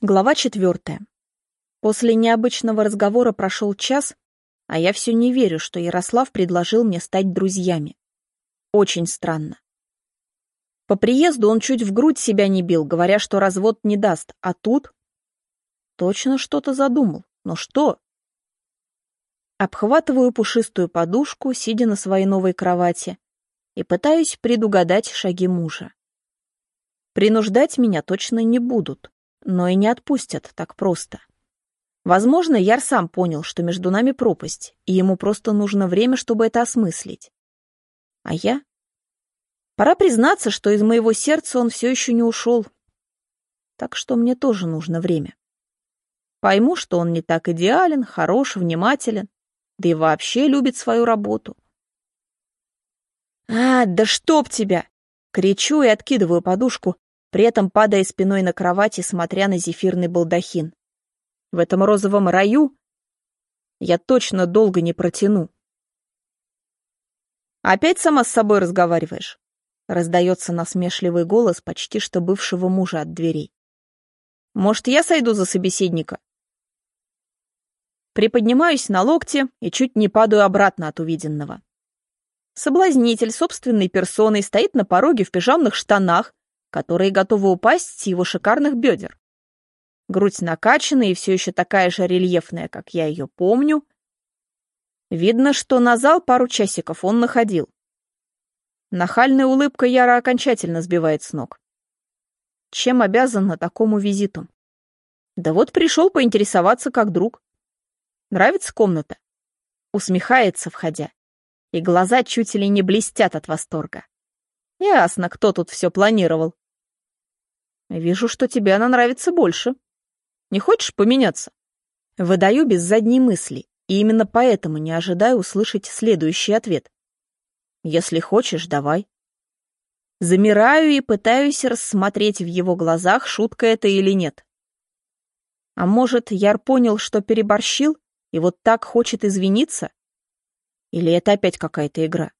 Глава четвертая. После необычного разговора прошел час, а я все не верю, что Ярослав предложил мне стать друзьями. Очень странно. По приезду он чуть в грудь себя не бил, говоря, что развод не даст, а тут... Точно что-то задумал. Но что? Обхватываю пушистую подушку, сидя на своей новой кровати, и пытаюсь предугадать шаги мужа. Принуждать меня точно не будут но и не отпустят так просто. Возможно, Яр сам понял, что между нами пропасть, и ему просто нужно время, чтобы это осмыслить. А я? Пора признаться, что из моего сердца он все еще не ушел. Так что мне тоже нужно время. Пойму, что он не так идеален, хорош, внимателен, да и вообще любит свою работу. «А, да чтоб тебя!» Кричу и откидываю подушку, при этом падая спиной на кровати, смотря на зефирный балдахин. В этом розовом раю я точно долго не протяну. «Опять сама с собой разговариваешь?» Раздается насмешливый голос почти что бывшего мужа от дверей. «Может, я сойду за собеседника?» Приподнимаюсь на локте и чуть не падаю обратно от увиденного. Соблазнитель собственной персоной стоит на пороге в пижамных штанах, которые готовы упасть с его шикарных бедер. Грудь накачана и все еще такая же рельефная, как я ее помню. Видно, что на зал пару часиков он находил. Нахальная улыбка Яра окончательно сбивает с ног. Чем обязана такому визиту? Да вот пришел поинтересоваться как друг. Нравится комната? Усмехается, входя. И глаза чуть ли не блестят от восторга. Ясно, кто тут все планировал. Вижу, что тебе она нравится больше. Не хочешь поменяться? Выдаю без задней мысли, и именно поэтому не ожидаю услышать следующий ответ. Если хочешь, давай. Замираю и пытаюсь рассмотреть в его глазах, шутка это или нет. А может, Яр понял, что переборщил, и вот так хочет извиниться? Или это опять какая-то игра?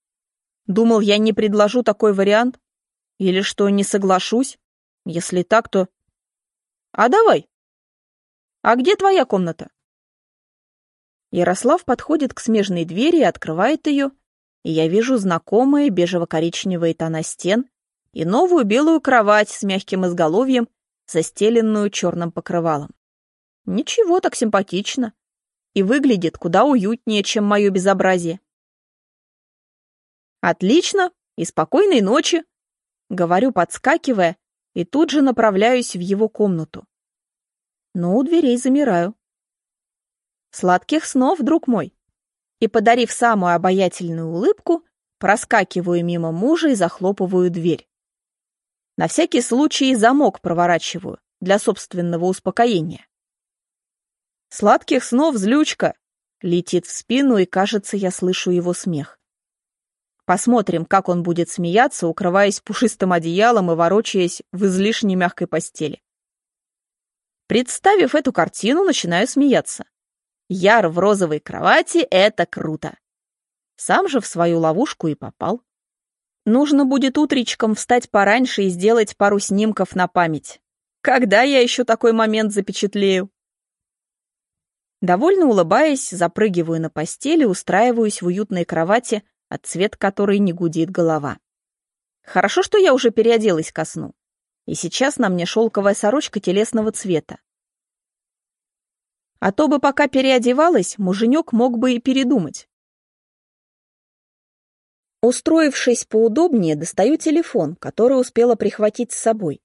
Думал, я не предложу такой вариант? Или что, не соглашусь? Если так, то... А давай. А где твоя комната? Ярослав подходит к смежной двери и открывает ее, и я вижу знакомые бежево-коричневые тона стен и новую белую кровать с мягким изголовьем, застеленную черным покрывалом. Ничего, так симпатично. И выглядит куда уютнее, чем мое безобразие. «Отлично! И спокойной ночи!» — говорю, подскакивая и тут же направляюсь в его комнату. Но у дверей замираю. Сладких снов, друг мой. И, подарив самую обаятельную улыбку, проскакиваю мимо мужа и захлопываю дверь. На всякий случай замок проворачиваю для собственного успокоения. «Сладких снов, злючка!» Летит в спину, и, кажется, я слышу его смех. Посмотрим, как он будет смеяться, укрываясь пушистым одеялом и ворочаясь в излишне мягкой постели. Представив эту картину, начинаю смеяться. Яр в розовой кровати — это круто. Сам же в свою ловушку и попал. Нужно будет утречком встать пораньше и сделать пару снимков на память. Когда я еще такой момент запечатлею? Довольно улыбаясь, запрыгиваю на постели, устраиваюсь в уютной кровати, от цвет которой не гудит голова. Хорошо, что я уже переоделась ко сну, и сейчас на мне шелковая сорочка телесного цвета. А то бы пока переодевалась, муженек мог бы и передумать. Устроившись поудобнее, достаю телефон, который успела прихватить с собой,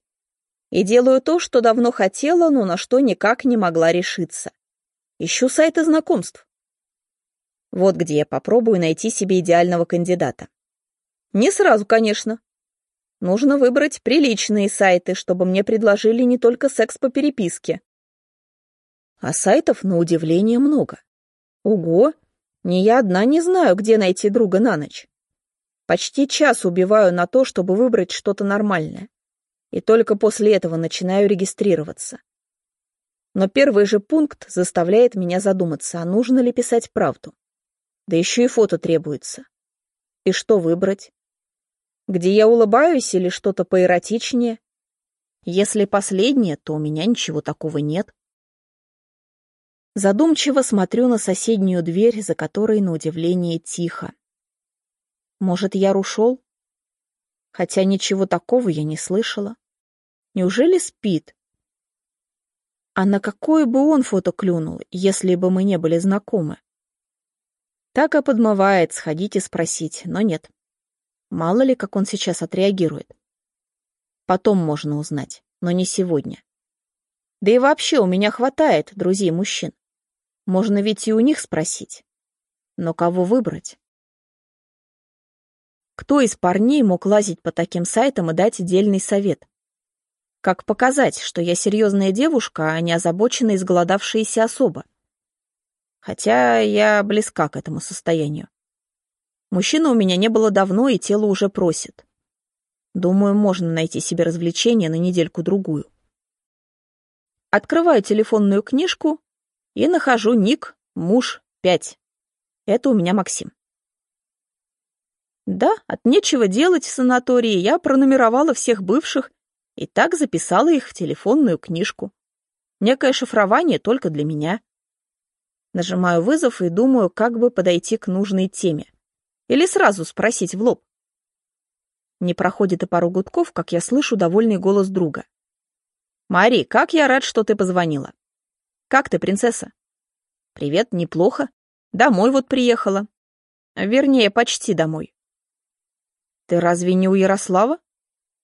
и делаю то, что давно хотела, но на что никак не могла решиться. Ищу сайты знакомств. Вот где я попробую найти себе идеального кандидата. Не сразу, конечно. Нужно выбрать приличные сайты, чтобы мне предложили не только секс по переписке. А сайтов, на удивление, много. Ого! Не я одна не знаю, где найти друга на ночь. Почти час убиваю на то, чтобы выбрать что-то нормальное. И только после этого начинаю регистрироваться. Но первый же пункт заставляет меня задуматься, а нужно ли писать правду. Да еще и фото требуется. И что выбрать? Где я улыбаюсь или что-то поэротичнее? Если последнее, то у меня ничего такого нет. Задумчиво смотрю на соседнюю дверь, за которой, на удивление, тихо. Может, Яр ушел? Хотя ничего такого я не слышала. Неужели спит? А на какое бы он фото клюнул, если бы мы не были знакомы? Так и подмывает сходить и спросить, но нет. Мало ли, как он сейчас отреагирует. Потом можно узнать, но не сегодня. Да и вообще у меня хватает друзей-мужчин. Можно ведь и у них спросить. Но кого выбрать? Кто из парней мог лазить по таким сайтам и дать дельный совет? Как показать, что я серьезная девушка, а не озабоченная изголодавшаяся особа? Хотя я близка к этому состоянию. Мужчины у меня не было давно, и тело уже просит. Думаю, можно найти себе развлечение на недельку-другую. Открываю телефонную книжку и нахожу ник «Муж 5». Это у меня Максим. Да, от нечего делать в санатории я пронумеровала всех бывших и так записала их в телефонную книжку. Некое шифрование только для меня. Нажимаю вызов и думаю, как бы подойти к нужной теме. Или сразу спросить в лоб. Не проходит и пару гудков, как я слышу довольный голос друга. «Мари, как я рад, что ты позвонила. Как ты, принцесса?» «Привет, неплохо. Домой вот приехала. Вернее, почти домой». «Ты разве не у Ярослава?»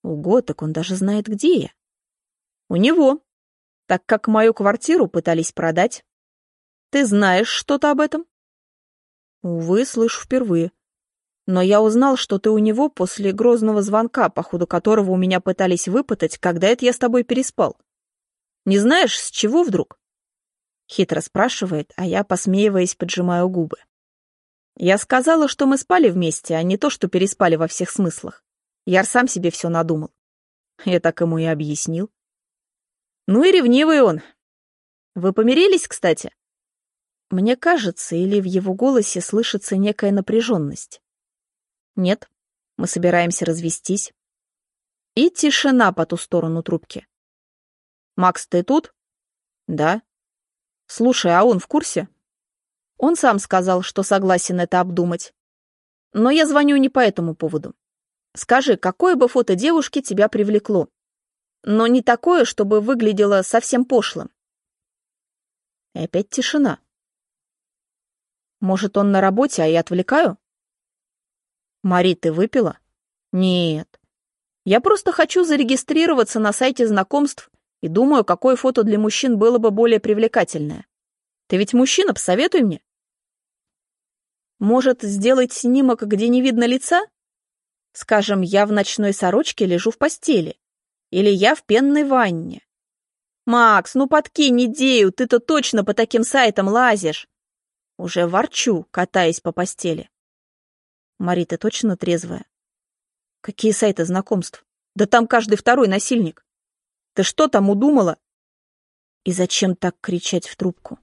«Ого, так он даже знает, где я». «У него, так как мою квартиру пытались продать. Ты знаешь что-то об этом?» «Увы, слышу впервые. Но я узнал, что ты у него после грозного звонка, по ходу которого у меня пытались выпытать, когда это я с тобой переспал. Не знаешь, с чего вдруг?» Хитро спрашивает, а я, посмеиваясь, поджимаю губы. Я сказала, что мы спали вместе, а не то, что переспали во всех смыслах. Яр сам себе все надумал. Я так ему и объяснил. Ну и ревнивый он. Вы помирились, кстати? Мне кажется, или в его голосе слышится некая напряженность. Нет, мы собираемся развестись. И тишина по ту сторону трубки. «Макс, ты тут?» «Да». «Слушай, а он в курсе?» «Он сам сказал, что согласен это обдумать. Но я звоню не по этому поводу. Скажи, какое бы фото девушки тебя привлекло? Но не такое, чтобы выглядело совсем пошлым». И опять тишина. Может, он на работе, а я отвлекаю? Мари, ты выпила? Нет. Я просто хочу зарегистрироваться на сайте знакомств и думаю, какое фото для мужчин было бы более привлекательное. Ты ведь мужчина, посоветуй мне. Может, сделать снимок, где не видно лица? Скажем, я в ночной сорочке лежу в постели. Или я в пенной ванне. Макс, ну подкинь идею, ты-то точно по таким сайтам лазишь. Уже ворчу, катаясь по постели. Мари, ты точно трезвая? Какие сайты знакомств? Да там каждый второй насильник. Ты что там удумала? И зачем так кричать в трубку?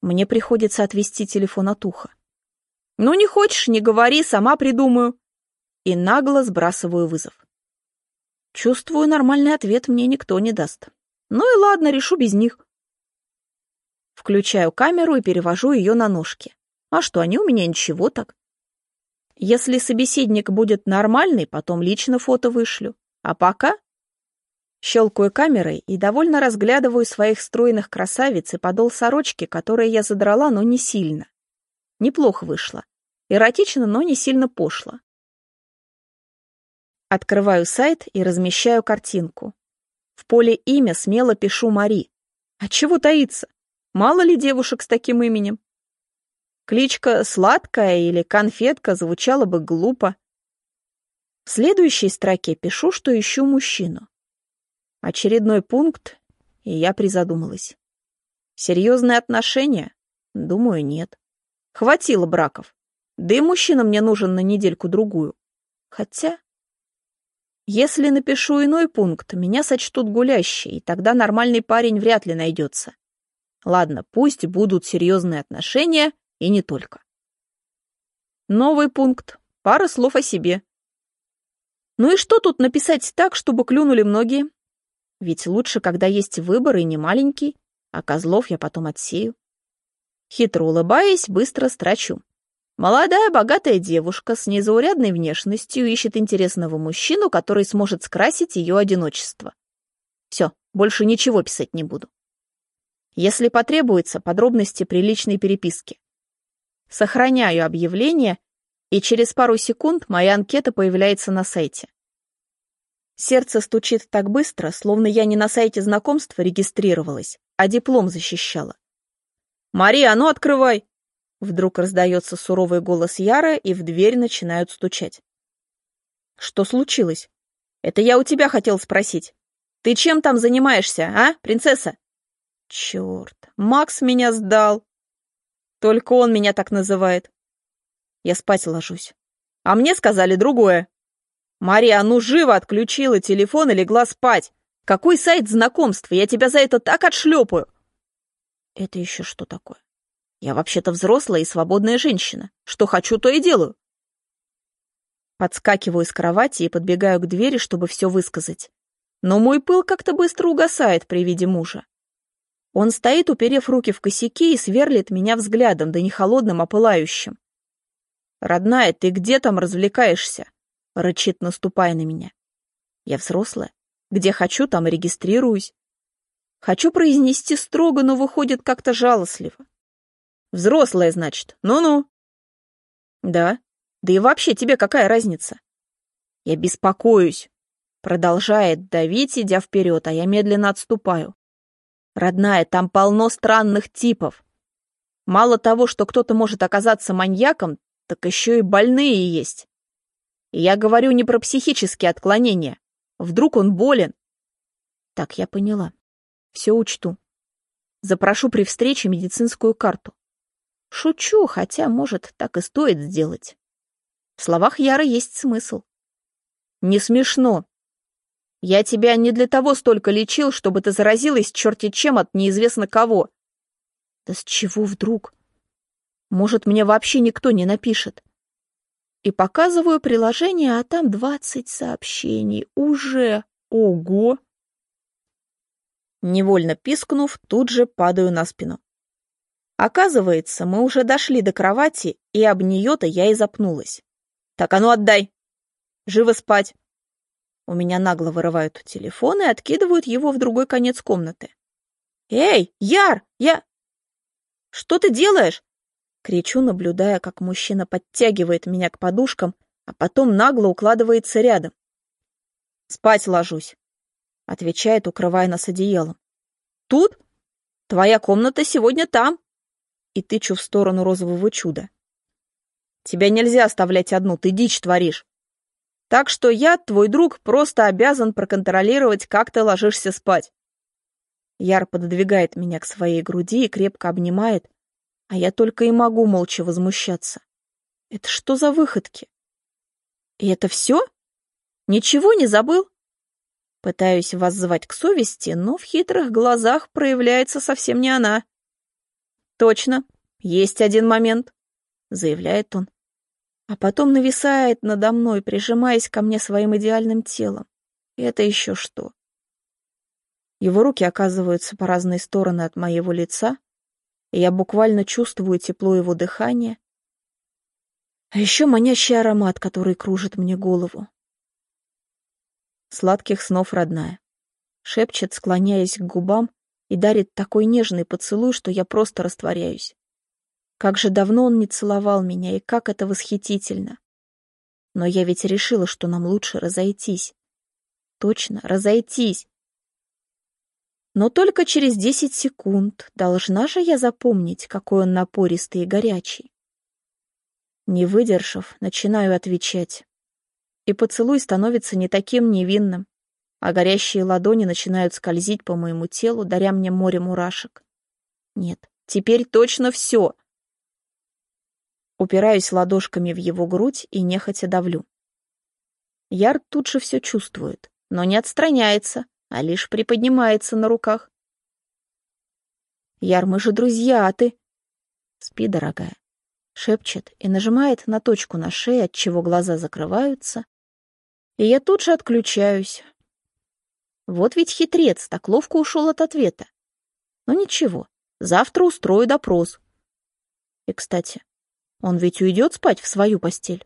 Мне приходится отвести телефон от уха. Ну, не хочешь, не говори, сама придумаю. И нагло сбрасываю вызов. Чувствую, нормальный ответ мне никто не даст. Ну и ладно, решу без них. Включаю камеру и перевожу ее на ножки. А что, они у меня ничего так. Если собеседник будет нормальный, потом лично фото вышлю. А пока... Щелкаю камерой и довольно разглядываю своих стройных красавиц и подол сорочки, которые я задрала, но не сильно. Неплохо вышло. Эротично, но не сильно пошло. Открываю сайт и размещаю картинку. В поле имя смело пишу Мари. А чего таится? Мало ли девушек с таким именем? Кличка «Сладкая» или «Конфетка» звучала бы глупо. В следующей строке пишу, что ищу мужчину. Очередной пункт, и я призадумалась. Серьезные отношения? Думаю, нет. Хватило браков. Да и мужчина мне нужен на недельку-другую. Хотя... Если напишу иной пункт, меня сочтут гулящей, и тогда нормальный парень вряд ли найдется. Ладно, пусть будут серьезные отношения, и не только. Новый пункт. Пара слов о себе. Ну и что тут написать так, чтобы клюнули многие? Ведь лучше, когда есть выбор и не маленький, а козлов я потом отсею. Хитро улыбаясь, быстро строчу. Молодая, богатая девушка с незаурядной внешностью ищет интересного мужчину, который сможет скрасить ее одиночество. Все, больше ничего писать не буду. Если потребуется, подробности приличной переписки. Сохраняю объявление, и через пару секунд моя анкета появляется на сайте. Сердце стучит так быстро, словно я не на сайте знакомства регистрировалась, а диплом защищала. «Мария, а ну открывай!» Вдруг раздается суровый голос Яра, и в дверь начинают стучать. «Что случилось? Это я у тебя хотел спросить. Ты чем там занимаешься, а, принцесса?» «Черт, Макс меня сдал!» «Только он меня так называет». Я спать ложусь. А мне сказали другое. Мария, ну живо отключила телефон и легла спать. Какой сайт знакомств? Я тебя за это так отшлепаю. Это еще что такое? Я вообще-то взрослая и свободная женщина. Что хочу, то и делаю. Подскакиваю с кровати и подбегаю к двери, чтобы все высказать. Но мой пыл как-то быстро угасает при виде мужа. Он стоит, уперев руки в косяки, и сверлит меня взглядом, да не холодным, а пылающим. «Родная, ты где там развлекаешься?» — рычит, наступая на меня. «Я взрослая. Где хочу, там и регистрируюсь. Хочу произнести строго, но выходит как-то жалостливо. Взрослая, значит. Ну-ну. Да. Да и вообще тебе какая разница? Я беспокоюсь. Продолжает давить, идя вперед, а я медленно отступаю. Родная, там полно странных типов. Мало того, что кто-то может оказаться маньяком, так еще и больные есть. Я говорю не про психические отклонения. Вдруг он болен? Так, я поняла. Все учту. Запрошу при встрече медицинскую карту. Шучу, хотя, может, так и стоит сделать. В словах Яра есть смысл. Не смешно. Я тебя не для того столько лечил, чтобы ты заразилась черти чем от неизвестно кого. Да с чего вдруг? Может, мне вообще никто не напишет. И показываю приложение, а там двадцать сообщений. Уже. Ого! Невольно пискнув, тут же падаю на спину. Оказывается, мы уже дошли до кровати, и об нее-то я и запнулась. «Так, а ну отдай! Живо спать!» У меня нагло вырывают телефон и откидывают его в другой конец комнаты. «Эй, Яр, я...» «Что ты делаешь?» Кричу, наблюдая, как мужчина подтягивает меня к подушкам, а потом нагло укладывается рядом. «Спать ложусь», — отвечает, укрывая нас одеялом. «Тут? Твоя комната сегодня там!» и тычу в сторону розового чуда. Тебя нельзя оставлять одну, ты дичь творишь. Так что я, твой друг, просто обязан проконтролировать, как ты ложишься спать. Яр пододвигает меня к своей груди и крепко обнимает, а я только и могу молча возмущаться. Это что за выходки? И это все? Ничего не забыл? Пытаюсь воззвать к совести, но в хитрых глазах проявляется совсем не она. «Точно, есть один момент», — заявляет он. А потом нависает надо мной, прижимаясь ко мне своим идеальным телом. И это еще что? Его руки оказываются по разные стороны от моего лица, и я буквально чувствую тепло его дыхания, а еще манящий аромат, который кружит мне голову. Сладких снов, родная. Шепчет, склоняясь к губам и дарит такой нежный поцелуй, что я просто растворяюсь. Как же давно он не целовал меня, и как это восхитительно. Но я ведь решила, что нам лучше разойтись. Точно, разойтись. Но только через десять секунд должна же я запомнить, какой он напористый и горячий. Не выдержав, начинаю отвечать. И поцелуй становится не таким невинным, а горящие ладони начинают скользить по моему телу, даря мне море мурашек. Нет, теперь точно все. Упираюсь ладошками в его грудь и нехотя давлю. Яр тут же все чувствует, но не отстраняется, а лишь приподнимается на руках. Яр, мы же друзья, а ты... Спи, дорогая. Шепчет и нажимает на точку на шее, от чего глаза закрываются. И я тут же отключаюсь, Вот ведь хитрец, так ловко ушел от ответа. Но ничего, завтра устрою допрос. И, кстати, он ведь уйдет спать в свою постель.